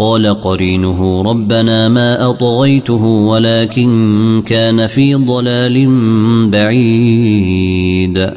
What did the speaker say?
قال قرينه ربنا ما أطغيته ولكن كان في ضلال بعيد.